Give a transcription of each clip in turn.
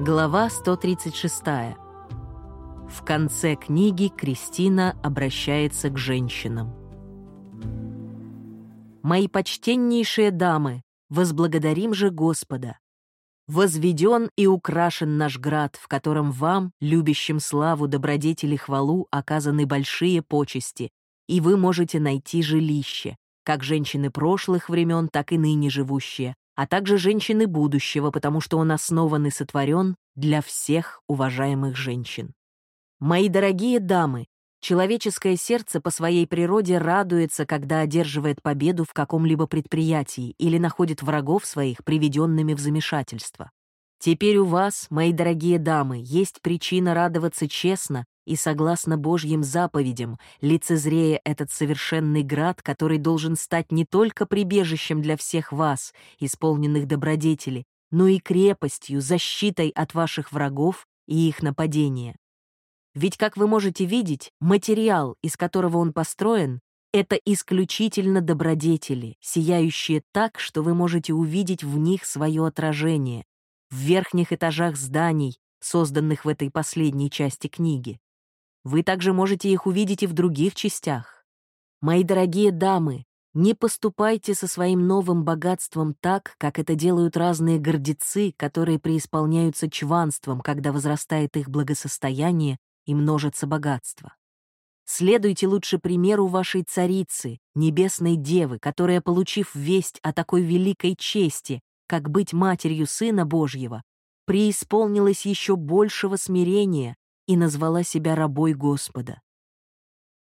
Глава 136. В конце книги Кристина обращается к женщинам. «Мои почтеннейшие дамы, возблагодарим же Господа. Возведен и украшен наш град, в котором вам, любящим славу, добродетели, хвалу, оказаны большие почести, и вы можете найти жилище, как женщины прошлых времен, так и ныне живущие, а также женщины будущего, потому что он основан и сотворен для всех уважаемых женщин. Мои дорогие дамы, человеческое сердце по своей природе радуется, когда одерживает победу в каком-либо предприятии или находит врагов своих, приведенными в замешательство. Теперь у вас, мои дорогие дамы, есть причина радоваться честно и согласно Божьим заповедям, лицезрея этот совершенный град, который должен стать не только прибежищем для всех вас, исполненных добродетели, но и крепостью, защитой от ваших врагов и их нападения. Ведь, как вы можете видеть, материал, из которого он построен, это исключительно добродетели, сияющие так, что вы можете увидеть в них свое отражение, в верхних этажах зданий, созданных в этой последней части книги. Вы также можете их увидеть и в других частях. Мои дорогие дамы, не поступайте со своим новым богатством так, как это делают разные гордецы, которые преисполняются чванством, когда возрастает их благосостояние и множится богатство. Следуйте лучше примеру вашей царицы, небесной девы, которая, получив весть о такой великой чести, как быть матерью Сына Божьего, преисполнилась еще большего смирения и назвала себя рабой Господа.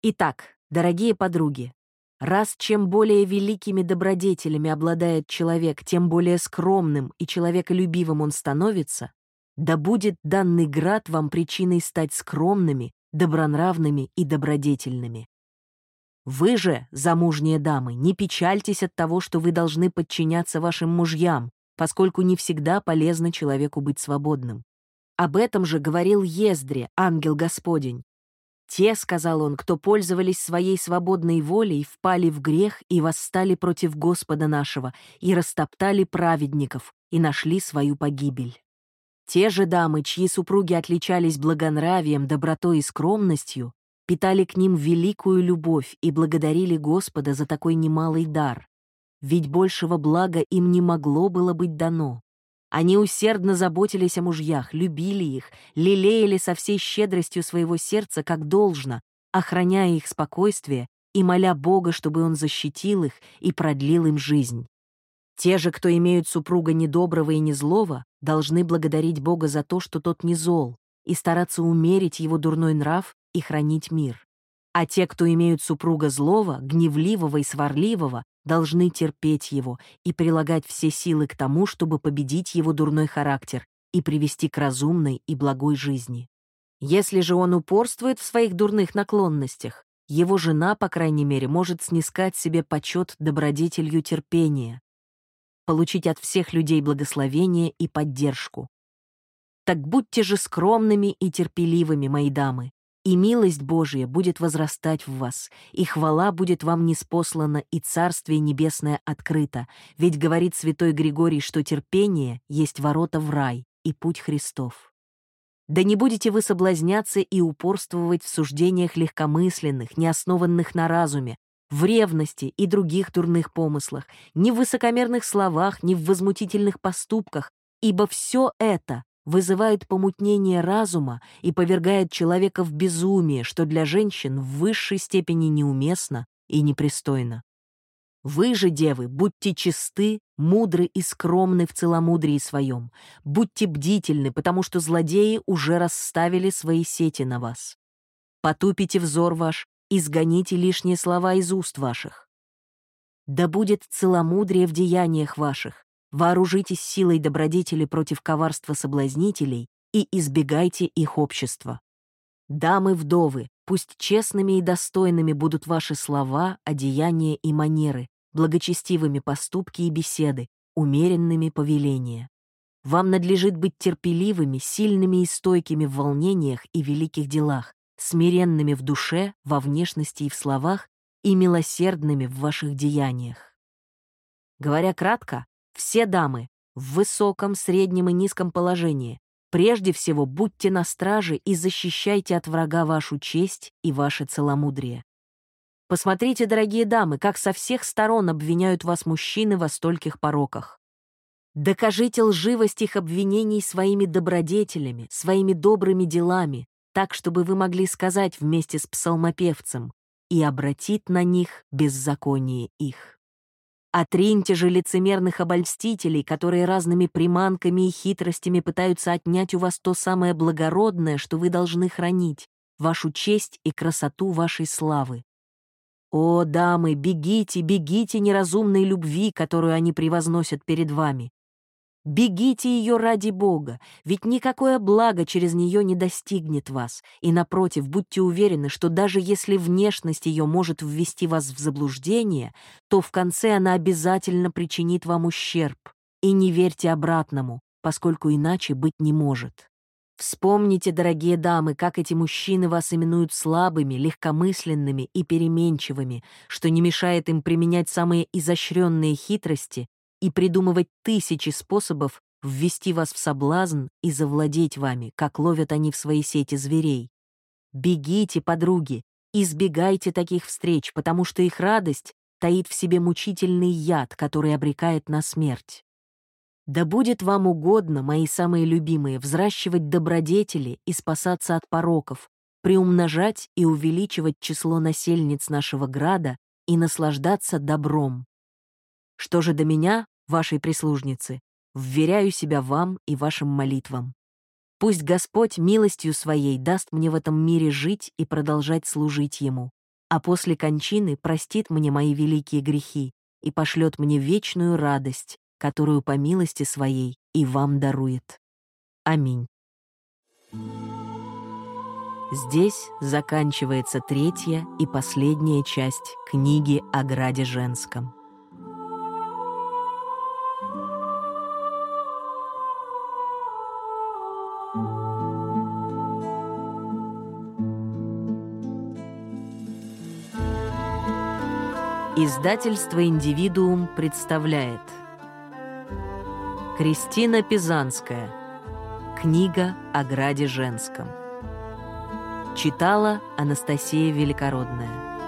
Итак, дорогие подруги, раз чем более великими добродетелями обладает человек, тем более скромным и человеколюбивым он становится, да будет данный град вам причиной стать скромными, добронравными и добродетельными. Вы же, замужние дамы, не печальтесь от того, что вы должны подчиняться вашим мужьям, поскольку не всегда полезно человеку быть свободным. Об этом же говорил Ездре, ангел Господень. «Те, — сказал он, — кто пользовались своей свободной волей, впали в грех и восстали против Господа нашего, и растоптали праведников, и нашли свою погибель. Те же дамы, чьи супруги отличались благонравием, добротой и скромностью, питали к ним великую любовь и благодарили Господа за такой немалый дар. Ведь большего блага им не могло было быть дано. Они усердно заботились о мужьях, любили их, лелеяли со всей щедростью своего сердца как должно, охраняя их спокойствие и моля Бога, чтобы Он защитил их и продлил им жизнь. Те же, кто имеют супруга недоброго и незлого, должны благодарить Бога за то, что тот не зол, и стараться умерить его дурной нрав и хранить мир. А те, кто имеют супруга злого, гневливого и сварливого, должны терпеть его и прилагать все силы к тому, чтобы победить его дурной характер и привести к разумной и благой жизни. Если же он упорствует в своих дурных наклонностях, его жена, по крайней мере, может снискать себе почет добродетелью терпения, получить от всех людей благословение и поддержку. Так будьте же скромными и терпеливыми, мои дамы, и милость Божия будет возрастать в вас, и хвала будет вам неспослана, и Царствие Небесное открыто, ведь говорит святой Григорий, что терпение есть ворота в рай и путь Христов. Да не будете вы соблазняться и упорствовать в суждениях легкомысленных, не основанных на разуме, в ревности и других дурных помыслах, ни в высокомерных словах, ни в возмутительных поступках, ибо все это вызывает помутнение разума и повергает человека в безумие, что для женщин в высшей степени неуместно и непристойно. Вы же, девы, будьте чисты, мудры и скромны в целомудрии своем. Будьте бдительны, потому что злодеи уже расставили свои сети на вас. Потупите взор ваш, изгоните лишние слова из уст ваших. Да будет целомудрие в деяниях ваших, Вооружитесь силой добродетели против коварства соблазнителей и избегайте их общества. Дамы-вдовы, пусть честными и достойными будут ваши слова, одеяния и манеры, благочестивыми поступки и беседы, умеренными повеления. Вам надлежит быть терпеливыми, сильными и стойкими в волнениях и великих делах, смиренными в душе, во внешности и в словах и милосердными в ваших деяниях. Говоря кратко, все дамы в высоком, среднем и низком положении Прежде всего, будьте на страже и защищайте от врага вашу честь и ваше целомудрие. Посмотрите, дорогие дамы, как со всех сторон обвиняют вас мужчины во стольких пороках. Докажите лживость их обвинений своими добродетелями, своими добрыми делами, так, чтобы вы могли сказать вместе с псалмопевцем «и обратит на них беззаконие их». Отриньте же лицемерных обольстителей, которые разными приманками и хитростями пытаются отнять у вас то самое благородное, что вы должны хранить, вашу честь и красоту вашей славы. О, дамы, бегите, бегите неразумной любви, которую они превозносят перед вами. Бегите ее ради Бога, ведь никакое благо через нее не достигнет вас, и, напротив, будьте уверены, что даже если внешность ее может ввести вас в заблуждение, то в конце она обязательно причинит вам ущерб. И не верьте обратному, поскольку иначе быть не может. Вспомните, дорогие дамы, как эти мужчины вас именуют слабыми, легкомысленными и переменчивыми, что не мешает им применять самые изощренные хитрости и придумывать тысячи способов ввести вас в соблазн и завладеть вами, как ловят они в свои сети зверей. Бегите, подруги, избегайте таких встреч, потому что их радость таит в себе мучительный яд, который обрекает на смерть. Да будет вам угодно, мои самые любимые, взращивать добродетели и спасаться от пороков, приумножать и увеличивать число насельниц нашего града и наслаждаться добром. Что же до меня, вашей прислужницы, вверяю себя вам и вашим молитвам. Пусть Господь милостью своей даст мне в этом мире жить и продолжать служить Ему, а после кончины простит мне мои великие грехи и пошлет мне вечную радость, которую по милости своей и вам дарует. Аминь. Здесь заканчивается третья и последняя часть книги о Граде Женском. Издательство «Индивидуум» представляет. Кристина Пизанская. Книга о граде женском. Читала Анастасия Великородная